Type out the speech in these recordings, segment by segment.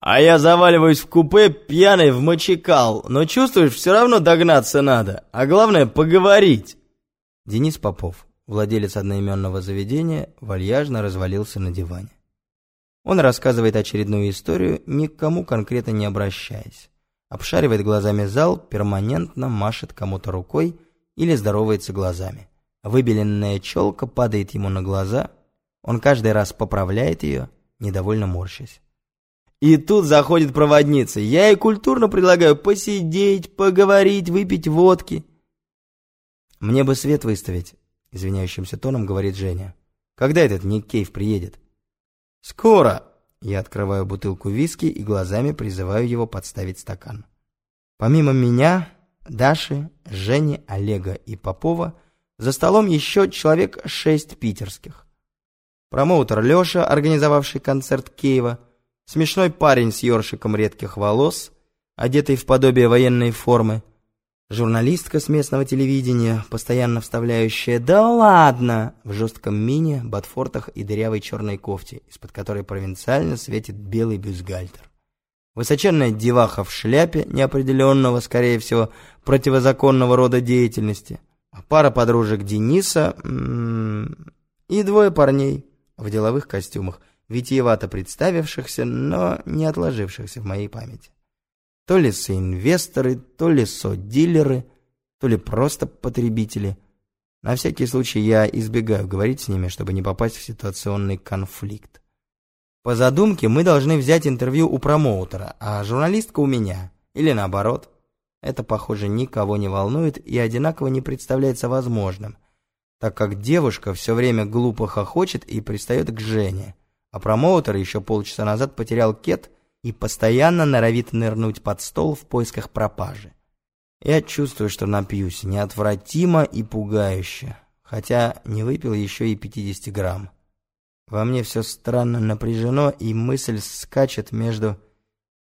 А я заваливаюсь в купе, пьяный в мочекал, но чувствуешь, все равно догнаться надо, а главное поговорить. Денис Попов, владелец одноименного заведения, вальяжно развалился на диване. Он рассказывает очередную историю, ни к кому конкретно не обращаясь. Обшаривает глазами зал, перманентно машет кому-то рукой или здоровается глазами. Выбеленная челка падает ему на глаза, он каждый раз поправляет ее, недовольно морщась. И тут заходит проводница. Я ей культурно предлагаю посидеть, поговорить, выпить водки. Мне бы свет выставить, извиняющимся тоном говорит Женя. Когда этот Ник Кейв приедет? Скоро. Я открываю бутылку виски и глазами призываю его подставить стакан. Помимо меня, Даши, Жени, Олега и Попова, за столом еще человек шесть питерских. Промоутер Леша, организовавший концерт Киева, смешной парень с ёршиком редких волос, одетый в подобие военной формы, журналистка с местного телевидения, постоянно вставляющая «Да ладно!» в жестком мини, ботфортах и дырявой черной кофте, из-под которой провинциально светит белый бюстгальтер. Высоченная деваха в шляпе, неопределенного, скорее всего, противозаконного рода деятельности, пара подружек Дениса и двое парней в деловых костюмах, витиевато представившихся, но не отложившихся в моей памяти. То ли соинвесторы, то ли со-дилеры, то ли просто потребители. На всякий случай я избегаю говорить с ними, чтобы не попасть в ситуационный конфликт. По задумке мы должны взять интервью у промоутера, а журналистка у меня. Или наоборот. Это, похоже, никого не волнует и одинаково не представляется возможным, так как девушка все время глупо хохочет и пристает к Жене а промоутер еще полчаса назад потерял кет и постоянно норовит нырнуть под стол в поисках пропажи. Я чувствую, что напьюсь неотвратимо и пугающе, хотя не выпил еще и 50 грамм. Во мне все странно напряжено, и мысль скачет между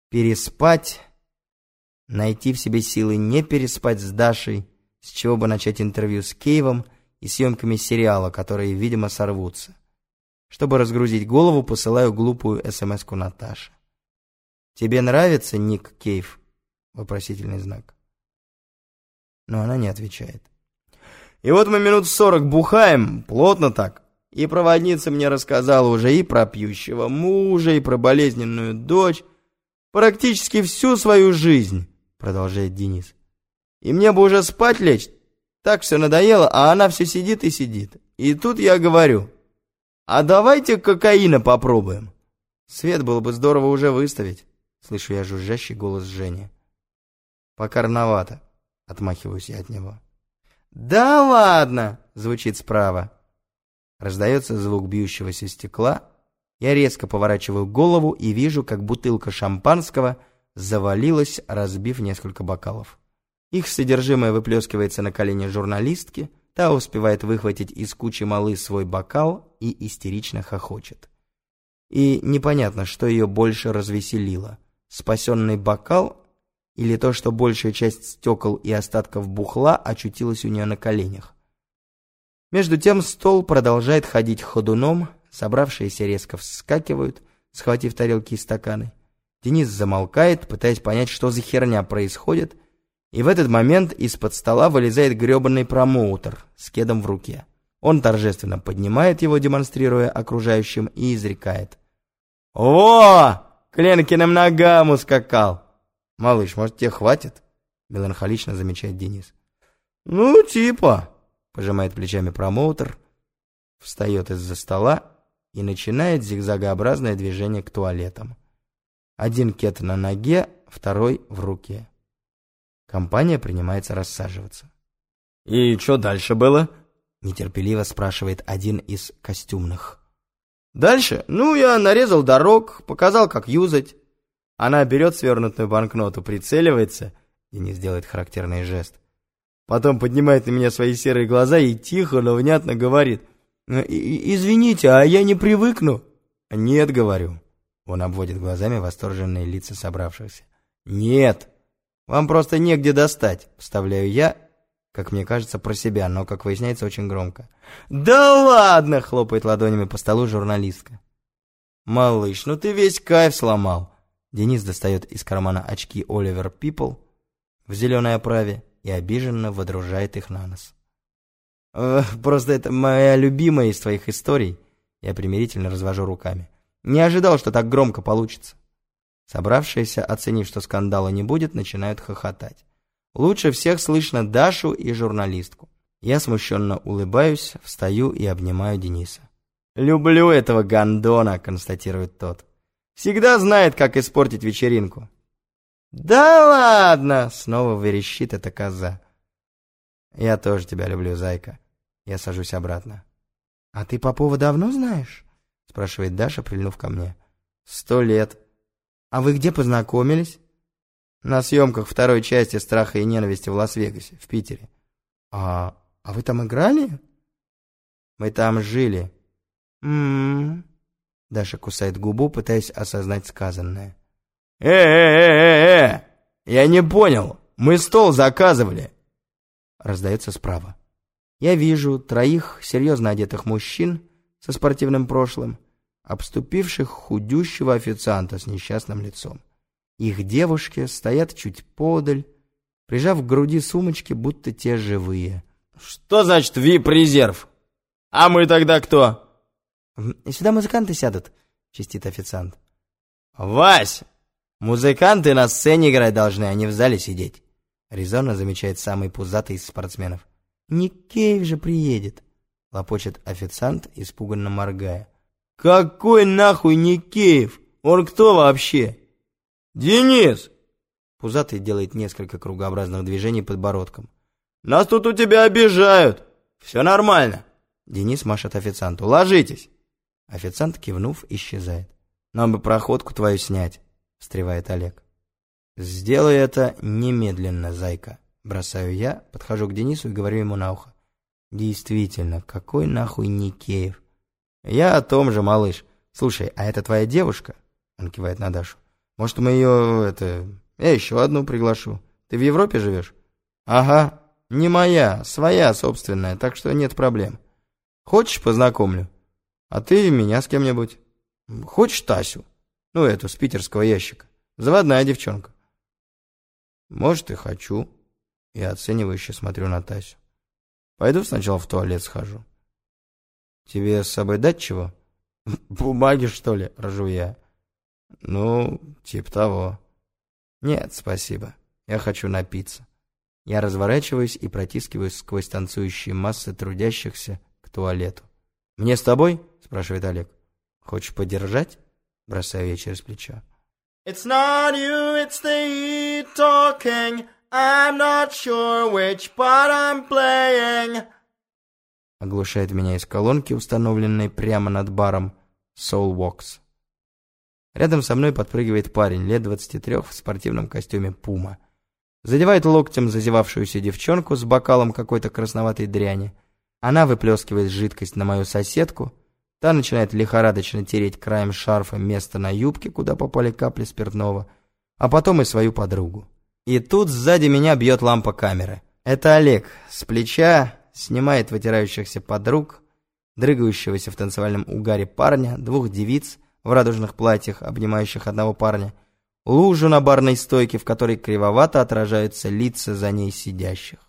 переспать, найти в себе силы не переспать с Дашей, с чего бы начать интервью с Кейвом и съемками сериала, которые, видимо, сорвутся. Чтобы разгрузить голову, посылаю глупую СМС-ку Наташе. «Тебе нравится Ник Кейв?» Вопросительный знак. Но она не отвечает. И вот мы минут сорок бухаем, плотно так. И проводница мне рассказала уже и про пьющего мужа, и про болезненную дочь. Практически всю свою жизнь, продолжает Денис. И мне бы уже спать лечь. Так все надоело, а она все сидит и сидит. И тут я говорю, «А давайте кокаина попробуем». Свет было бы здорово уже выставить, слышу я жужжащий голос Жени. Пока рановато, отмахиваюсь я от него. «Да ладно!» — звучит справа. Раздается звук бьющегося стекла. Я резко поворачиваю голову и вижу, как бутылка шампанского завалилась, разбив несколько бокалов. Их содержимое выплескивается на колени журналистки — Та успевает выхватить из кучи малы свой бокал и истерично хохочет. И непонятно, что ее больше развеселило. Спасенный бокал или то, что большая часть стекол и остатков бухла очутилась у нее на коленях. Между тем стол продолжает ходить ходуном, собравшиеся резко вскакивают, схватив тарелки и стаканы. Денис замолкает, пытаясь понять, что за херня происходит, и в этот момент из-под стола вылезает гребаный промоутер с кедом в руке. Он торжественно поднимает его, демонстрируя окружающим, и изрекает. «О, к Ленкиным ногам ускакал!» «Малыш, может, тебе хватит?» Меланхолично замечает Денис. «Ну, типа», пожимает плечами промоутер, встает из-за стола и начинает зигзагообразное движение к туалетам. Один кет на ноге, второй в руке. Компания принимается рассаживаться. «И что дальше было?» Нетерпеливо спрашивает один из костюмных. «Дальше? Ну, я нарезал дорог, показал, как юзать. Она берет свернутую банкноту, прицеливается и не сделает характерный жест. Потом поднимает на меня свои серые глаза и тихо, но внятно говорит. «Извините, а я не привыкну?» «Нет», — говорю. Он обводит глазами восторженные лица собравшихся. «Нет!» Вам просто негде достать, вставляю я, как мне кажется, про себя, но, как выясняется, очень громко. «Да ладно!» — хлопает ладонями по столу журналистка. «Малыш, ну ты весь кайф сломал!» Денис достает из кармана очки Оливер Пипл в зеленой оправе и обиженно водружает их на нос. «Э, «Просто это моя любимая из твоих историй», я примирительно развожу руками. «Не ожидал, что так громко получится». Собравшиеся, оценив, что скандала не будет, начинают хохотать. Лучше всех слышно Дашу и журналистку. Я смущенно улыбаюсь, встаю и обнимаю Дениса. «Люблю этого гондона», — констатирует тот. «Всегда знает, как испортить вечеринку». «Да ладно!» — снова верещит эта коза. «Я тоже тебя люблю, зайка». Я сажусь обратно. «А ты Попова давно знаешь?» — спрашивает Даша, прильнув ко мне. «Сто лет». «А вы где познакомились?» «На съемках второй части «Страха и ненависти» в Лас-Вегасе, в Питере». «А, а вы там играли?» «Мы там жили». «М-м-м». Даша кусает губу, пытаясь осознать сказанное. «Э-э-э-э-э! Я не понял! Мы стол заказывали!» Раздается справа. Я вижу троих серьезно одетых мужчин со спортивным прошлым, обступивших худющего официанта с несчастным лицом. Их девушки стоят чуть подаль, прижав к груди сумочки, будто те живые. «Что значит вип-резерв? А мы тогда кто?» «Сюда музыканты сядут», — чистит официант. «Вась, музыканты на сцене играть должны, а не в зале сидеть», — резонно замечает самый пузатый из спортсменов. «Никеев же приедет», — лопочет официант, испуганно моргая. «Какой нахуй Никеев? Он кто вообще?» «Денис!» Пузатый делает несколько кругообразных движений подбородком. «Нас тут у тебя обижают! Все нормально!» Денис машет официанту. «Ложитесь!» Официант, кивнув, исчезает. «Нам бы проходку твою снять», — встревает Олег. «Сделай это немедленно, зайка». Бросаю я, подхожу к Денису и говорю ему на ухо. «Действительно, какой нахуй Никеев?» «Я о том же, малыш. Слушай, а это твоя девушка?» Он кивает на Дашу. «Может, мы ее, это... Я еще одну приглашу. Ты в Европе живешь?» «Ага. Не моя, своя собственная, так что нет проблем. Хочешь, познакомлю? А ты меня с кем-нибудь? Хочешь Тасю? Ну, эту, с питерского ящика. Заводная девчонка». «Может, и хочу». Я оценивающе смотрю на Тасю. Пойду сначала в туалет схожу. Тебе с собой дать чего? Бумаги, что ли, рожу я. Ну, типа того. Нет, спасибо. Я хочу напиться. Я разворачиваюсь и протискиваюсь сквозь танцующие массы трудящихся к туалету. «Мне с тобой?» – спрашивает Олег. «Хочешь подержать?» – бросаю я через плечо. It's not you, it's the talking. I'm not sure which part I'm playing. Оглушает меня из колонки, установленной прямо над баром Soul Walks. Рядом со мной подпрыгивает парень, лет 23, в спортивном костюме Пума. Задевает локтем зазевавшуюся девчонку с бокалом какой-то красноватой дряни. Она выплескивает жидкость на мою соседку. Та начинает лихорадочно тереть краем шарфа место на юбке, куда попали капли спиртного, а потом и свою подругу. И тут сзади меня бьет лампа камеры. Это Олег с плеча снимает вытирающихся подруг, дрыгающегося в танцевальном угаре парня, двух девиц в радужных платьях, обнимающих одного парня, лужу на барной стойке, в которой кривовато отражаются лица за ней сидящих.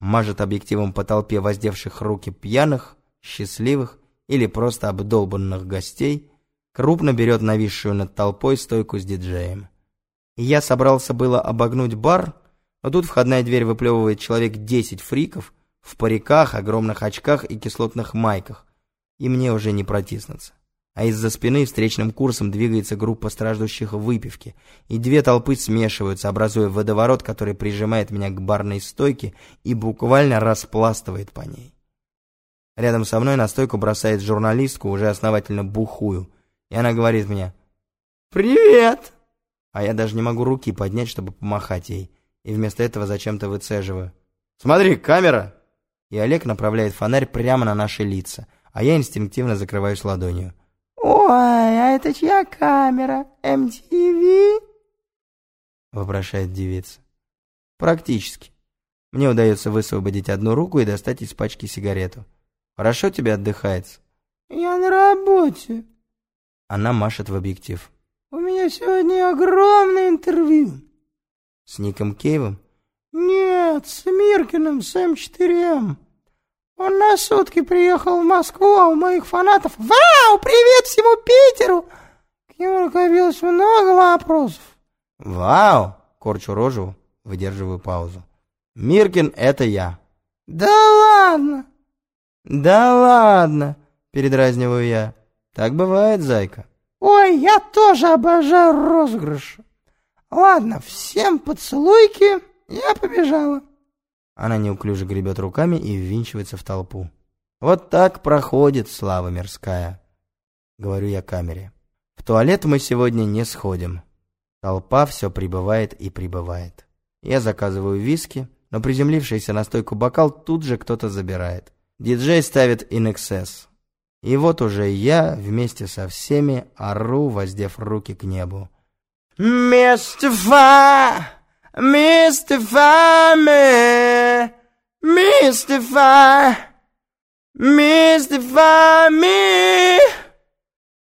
Мажет объективом по толпе воздевших руки пьяных, счастливых или просто обдолбанных гостей, крупно берет нависшую над толпой стойку с диджеем. Я собрался было обогнуть бар, но тут входная дверь выплевывает человек 10 фриков в париках, огромных очках и кислотных майках, и мне уже не протиснуться. А из-за спины встречным курсом двигается группа страждущих выпивки, и две толпы смешиваются, образуя водоворот, который прижимает меня к барной стойке и буквально распластывает по ней. Рядом со мной на стойку бросает журналистку, уже основательно бухую, и она говорит мне «Привет!» а я даже не могу руки поднять, чтобы помахать ей, и вместо этого зачем-то выцеживаю. «Смотри, камера!» И Олег направляет фонарь прямо на наши лица, а я инстинктивно закрываюсь ладонью. «Ой, а это чья камера? MTV?» вопрошает девица. «Практически. Мне удается высвободить одну руку и достать из пачки сигарету. Хорошо тебе отдыхается?» «Я на работе». Она машет в объектив. У меня сегодня огромное интервью. С Ником Кейвом? Нет, с Миркиным, с М4М. Он на сутки приехал в Москву, а у моих фанатов «Вау! Привет всему Питеру!» К нему накопилось много вопросов. «Вау!» — корчу рожу, выдерживаю паузу. «Миркин — это я». «Да ладно!» «Да ладно!» — передразниваю я. «Так бывает, зайка». «Ой, я тоже обожаю розыгрыши. Ладно, всем поцелуйки, я побежала». Она неуклюже гребет руками и ввинчивается в толпу. «Вот так проходит слава мирская», — говорю я камере. «В туалет мы сегодня не сходим. Толпа все прибывает и прибывает. Я заказываю виски, но приземлившийся на стойку бокал тут же кто-то забирает. Диджей ставит In. И вот уже я вместе со всеми ору, воздев руки к небу. «Mystify! Mystify me! Mystify! Mystify me!»